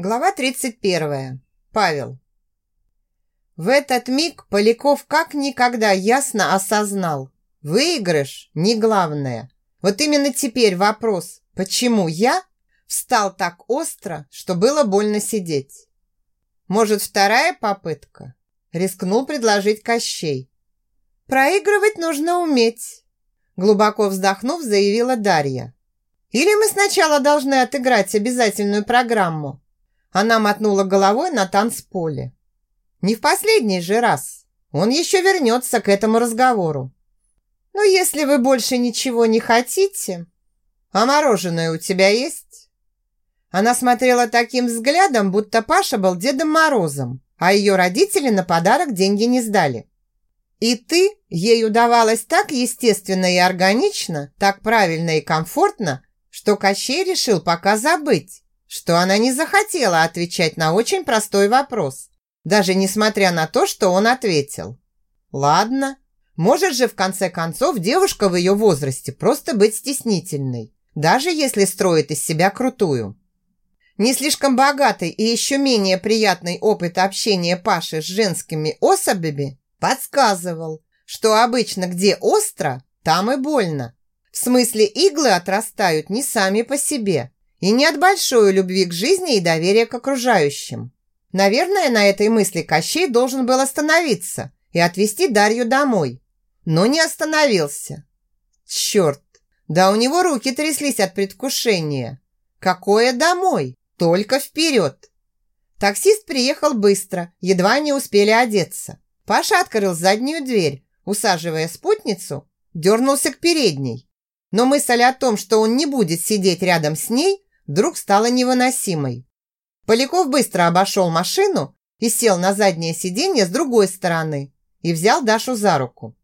Глава 31. Павел. В этот миг Поляков как никогда ясно осознал. Выигрыш не главное. Вот именно теперь вопрос, почему я встал так остро, что было больно сидеть. Может, вторая попытка? Рискнул предложить Кощей. Проигрывать нужно уметь. Глубоко вздохнув, заявила Дарья. Или мы сначала должны отыграть обязательную программу, она мотнула головой на танцполе. Не в последний же раз. Он еще вернется к этому разговору. Но если вы больше ничего не хотите... А мороженое у тебя есть? Она смотрела таким взглядом, будто Паша был Дедом Морозом, а ее родители на подарок деньги не сдали. И ты ей удавалось так естественно и органично, так правильно и комфортно, что Кощей решил пока забыть, что она не захотела отвечать на очень простой вопрос, даже несмотря на то, что он ответил. Ладно, может же в конце концов девушка в ее возрасте просто быть стеснительной, даже если строит из себя крутую. Не слишком богатый и еще менее приятный опыт общения Паши с женскими особями подсказывал, что обычно где остро, там и больно. В смысле иглы отрастают не сами по себе, и не от большой любви к жизни и доверия к окружающим. Наверное, на этой мысли Кощей должен был остановиться и отвезти Дарью домой. Но не остановился. Черт, да у него руки тряслись от предвкушения. Какое домой? Только вперед. Таксист приехал быстро, едва не успели одеться. Паша открыл заднюю дверь, усаживая спутницу, дернулся к передней. Но мысль о том, что он не будет сидеть рядом с ней, вдруг стала невыносимой. Поляков быстро обошел машину и сел на заднее сиденье с другой стороны и взял Дашу за руку.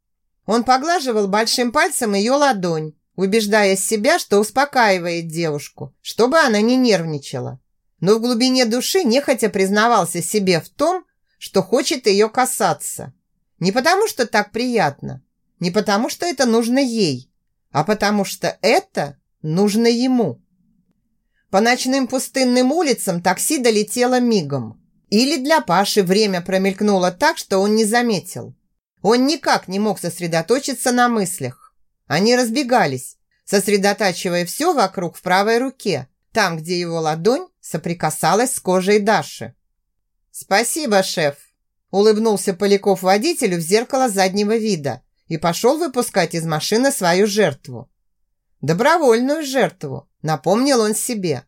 Он поглаживал большим пальцем ее ладонь, убеждая себя, что успокаивает девушку, чтобы она не нервничала. Но в глубине души нехотя признавался себе в том, что хочет ее касаться. Не потому, что так приятно, не потому, что это нужно ей, а потому, что это нужно ему. По ночным пустынным улицам такси долетело мигом. Или для Паши время промелькнуло так, что он не заметил. Он никак не мог сосредоточиться на мыслях. Они разбегались, сосредотачивая все вокруг в правой руке, там, где его ладонь соприкасалась с кожей Даши. «Спасибо, шеф!» Улыбнулся Поляков водителю в зеркало заднего вида и пошел выпускать из машины свою жертву. Добровольную жертву, напомнил он себе.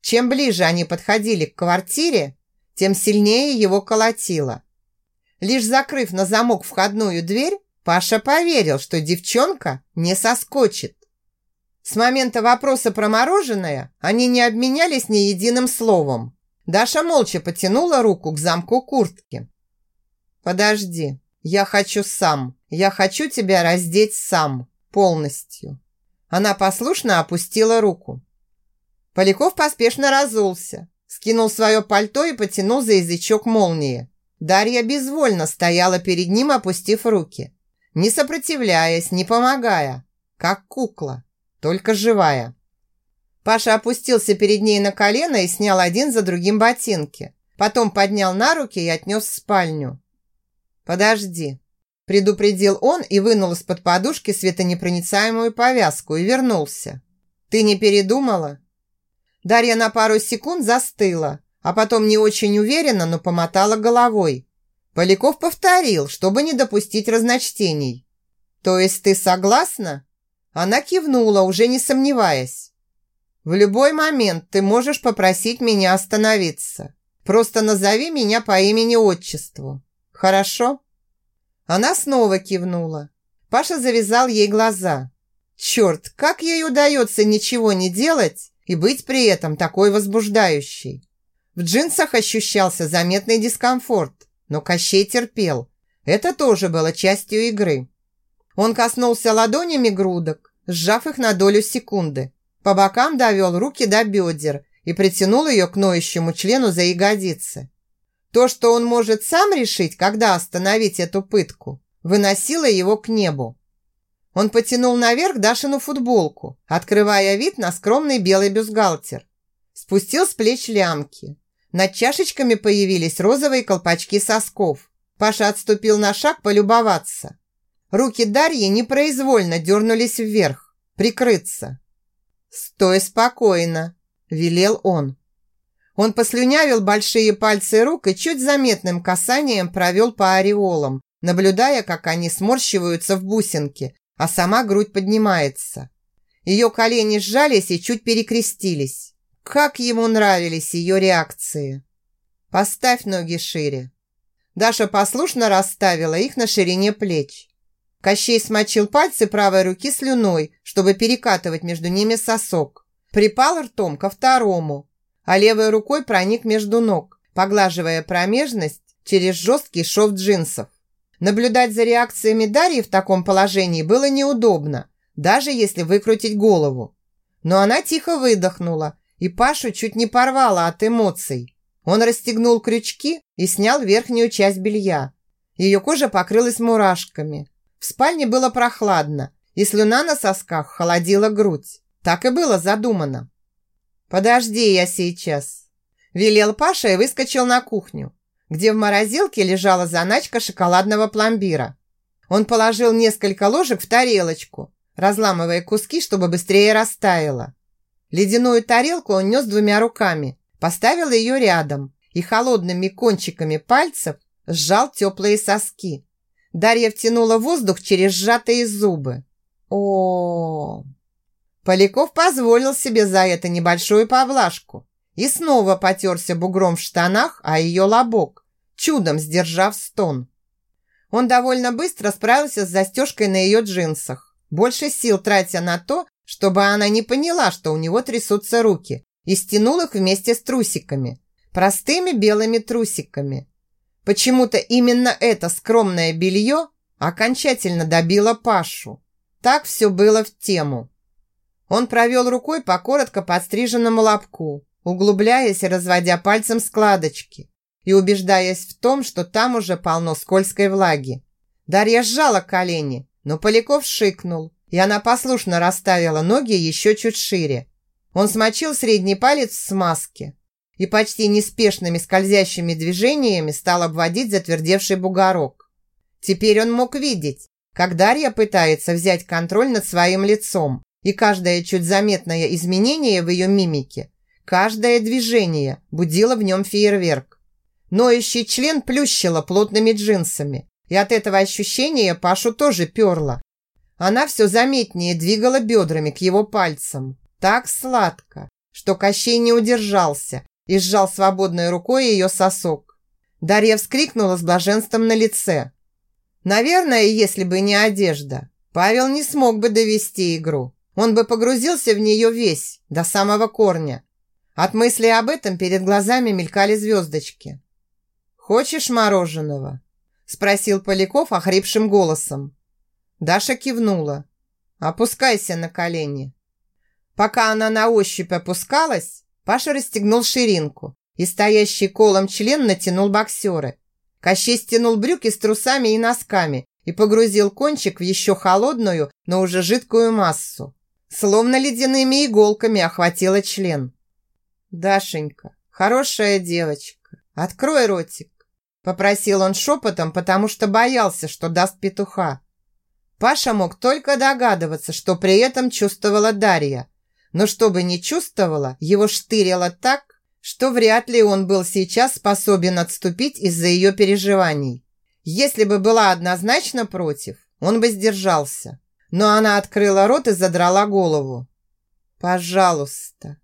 Чем ближе они подходили к квартире, тем сильнее его колотило. Лишь закрыв на замок входную дверь, Паша поверил, что девчонка не соскочит. С момента вопроса про мороженое они не обменялись ни единым словом. Даша молча потянула руку к замку куртки. «Подожди, я хочу сам. Я хочу тебя раздеть сам, полностью». Она послушно опустила руку. Поляков поспешно разулся, скинул свое пальто и потянул за язычок молнии. Дарья безвольно стояла перед ним, опустив руки, не сопротивляясь, не помогая, как кукла, только живая. Паша опустился перед ней на колено и снял один за другим ботинки. Потом поднял на руки и отнес в спальню. «Подожди», Предупредил он и вынул из-под подушки светонепроницаемую повязку и вернулся. «Ты не передумала?» Дарья на пару секунд застыла, а потом не очень уверенно, но помотала головой. Поляков повторил, чтобы не допустить разночтений. «То есть ты согласна?» Она кивнула, уже не сомневаясь. «В любой момент ты можешь попросить меня остановиться. Просто назови меня по имени-отчеству. Хорошо?» Она снова кивнула. Паша завязал ей глаза. Черт, как ей удается ничего не делать и быть при этом такой возбуждающей. В джинсах ощущался заметный дискомфорт, но Кощей терпел. Это тоже было частью игры. Он коснулся ладонями грудок, сжав их на долю секунды. По бокам довел руки до бедер и притянул ее к ноющему члену за ягодицы. То, что он может сам решить, когда остановить эту пытку, выносило его к небу. Он потянул наверх Дашину футболку, открывая вид на скромный белый бюстгальтер. Спустил с плеч лямки. Над чашечками появились розовые колпачки сосков. Паша отступил на шаг полюбоваться. Руки Дарьи непроизвольно дернулись вверх. Прикрыться. «Стой спокойно», – велел он. Он послюнявил большие пальцы рук и чуть заметным касанием провел по ореолам, наблюдая, как они сморщиваются в бусинки, а сама грудь поднимается. Ее колени сжались и чуть перекрестились. Как ему нравились ее реакции. «Поставь ноги шире». Даша послушно расставила их на ширине плеч. Кощей смочил пальцы правой руки слюной, чтобы перекатывать между ними сосок. Припал ртом ко второму, а левой рукой проник между ног, поглаживая промежность через жесткий шов джинсов. Наблюдать за реакциями Дарьи в таком положении было неудобно, даже если выкрутить голову. Но она тихо выдохнула, и Пашу чуть не порвала от эмоций. Он расстегнул крючки и снял верхнюю часть белья. Ее кожа покрылась мурашками. В спальне было прохладно, и слюна на сосках холодила грудь. Так и было задумано. «Подожди, я сейчас», – велел Паша и выскочил на кухню где в морозилке лежала заначка шоколадного пломбира. Он положил несколько ложек в тарелочку, разламывая куски, чтобы быстрее растаяло. Ледяную тарелку он нес двумя руками, поставил ее рядом и холодными кончиками пальцев сжал теплые соски. Дарья втянула воздух через сжатые зубы. О, -о, -о, Поляков позволил себе за это небольшую поблажку и снова потерся бугром в штанах, а ее лобок, чудом сдержав стон. Он довольно быстро справился с застежкой на ее джинсах, больше сил тратя на то, чтобы она не поняла, что у него трясутся руки, и стянул их вместе с трусиками, простыми белыми трусиками. Почему-то именно это скромное белье окончательно добило Пашу. Так все было в тему. Он провел рукой по коротко подстриженному лобку, углубляясь и разводя пальцем складочки и убеждаясь в том, что там уже полно скользкой влаги. Дарья сжала колени, но Поляков шикнул, и она послушно расставила ноги еще чуть шире. Он смочил средний палец в смазке и почти неспешными скользящими движениями стал обводить затвердевший бугорок. Теперь он мог видеть, как Дарья пытается взять контроль над своим лицом, и каждое чуть заметное изменение в ее мимике Каждое движение будило в нем фейерверк. Ноющий член плющило плотными джинсами, и от этого ощущения Пашу тоже перло. Она все заметнее двигала бедрами к его пальцам. Так сладко, что Кощей не удержался и сжал свободной рукой ее сосок. Дарья вскрикнула с блаженством на лице. Наверное, если бы не одежда, Павел не смог бы довести игру. Он бы погрузился в нее весь, до самого корня. От мысли об этом перед глазами мелькали звездочки. «Хочешь мороженого?» – спросил Поляков охрипшим голосом. Даша кивнула. «Опускайся на колени». Пока она на ощупь опускалась, Паша расстегнул ширинку и стоящий колом член натянул боксеры. Кощей стянул брюки с трусами и носками и погрузил кончик в еще холодную, но уже жидкую массу. Словно ледяными иголками охватила член. «Дашенька, хорошая девочка, открой ротик», попросил он шепотом, потому что боялся, что даст петуха. Паша мог только догадываться, что при этом чувствовала Дарья, но чтобы не чувствовала, его штырило так, что вряд ли он был сейчас способен отступить из-за ее переживаний. Если бы была однозначно против, он бы сдержался. Но она открыла рот и задрала голову. «Пожалуйста»,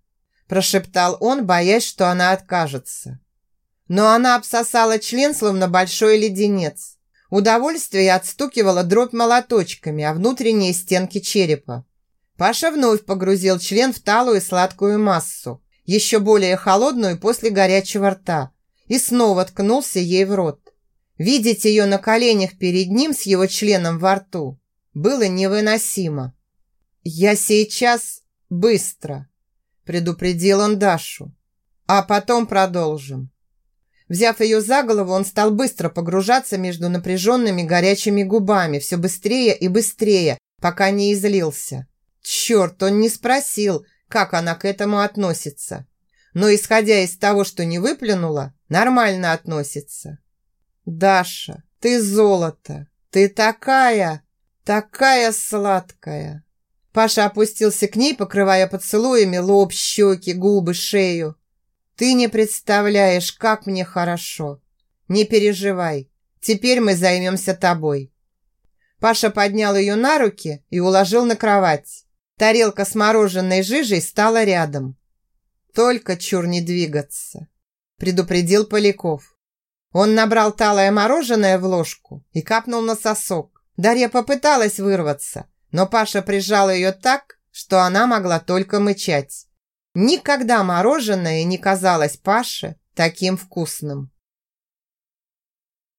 прошептал он, боясь, что она откажется. Но она обсосала член, словно большой леденец. Удовольствие отстукивало дробь молоточками, а внутренние стенки черепа. Паша вновь погрузил член в талую сладкую массу, еще более холодную после горячего рта, и снова ткнулся ей в рот. Видеть ее на коленях перед ним с его членом во рту было невыносимо. «Я сейчас быстро», предупредил он Дашу. А потом продолжим. Взяв ее за голову, он стал быстро погружаться между напряженными горячими губами, все быстрее и быстрее, пока не излился. Черт, он не спросил, как она к этому относится. но, исходя из того, что не выплюнула, нормально относится. Даша, ты золото, ты такая, такая сладкая. Паша опустился к ней, покрывая поцелуями лоб, щеки, губы, шею. Ты не представляешь, как мне хорошо. Не переживай, теперь мы займемся тобой. Паша поднял ее на руки и уложил на кровать. Тарелка с мороженой жижей стала рядом. «Только чур не двигаться», – предупредил Поляков. Он набрал талое мороженое в ложку и капнул на сосок. Дарья попыталась вырваться, но Паша прижал ее так, что она могла только мычать. Никогда мороженое не казалось Паше таким вкусным.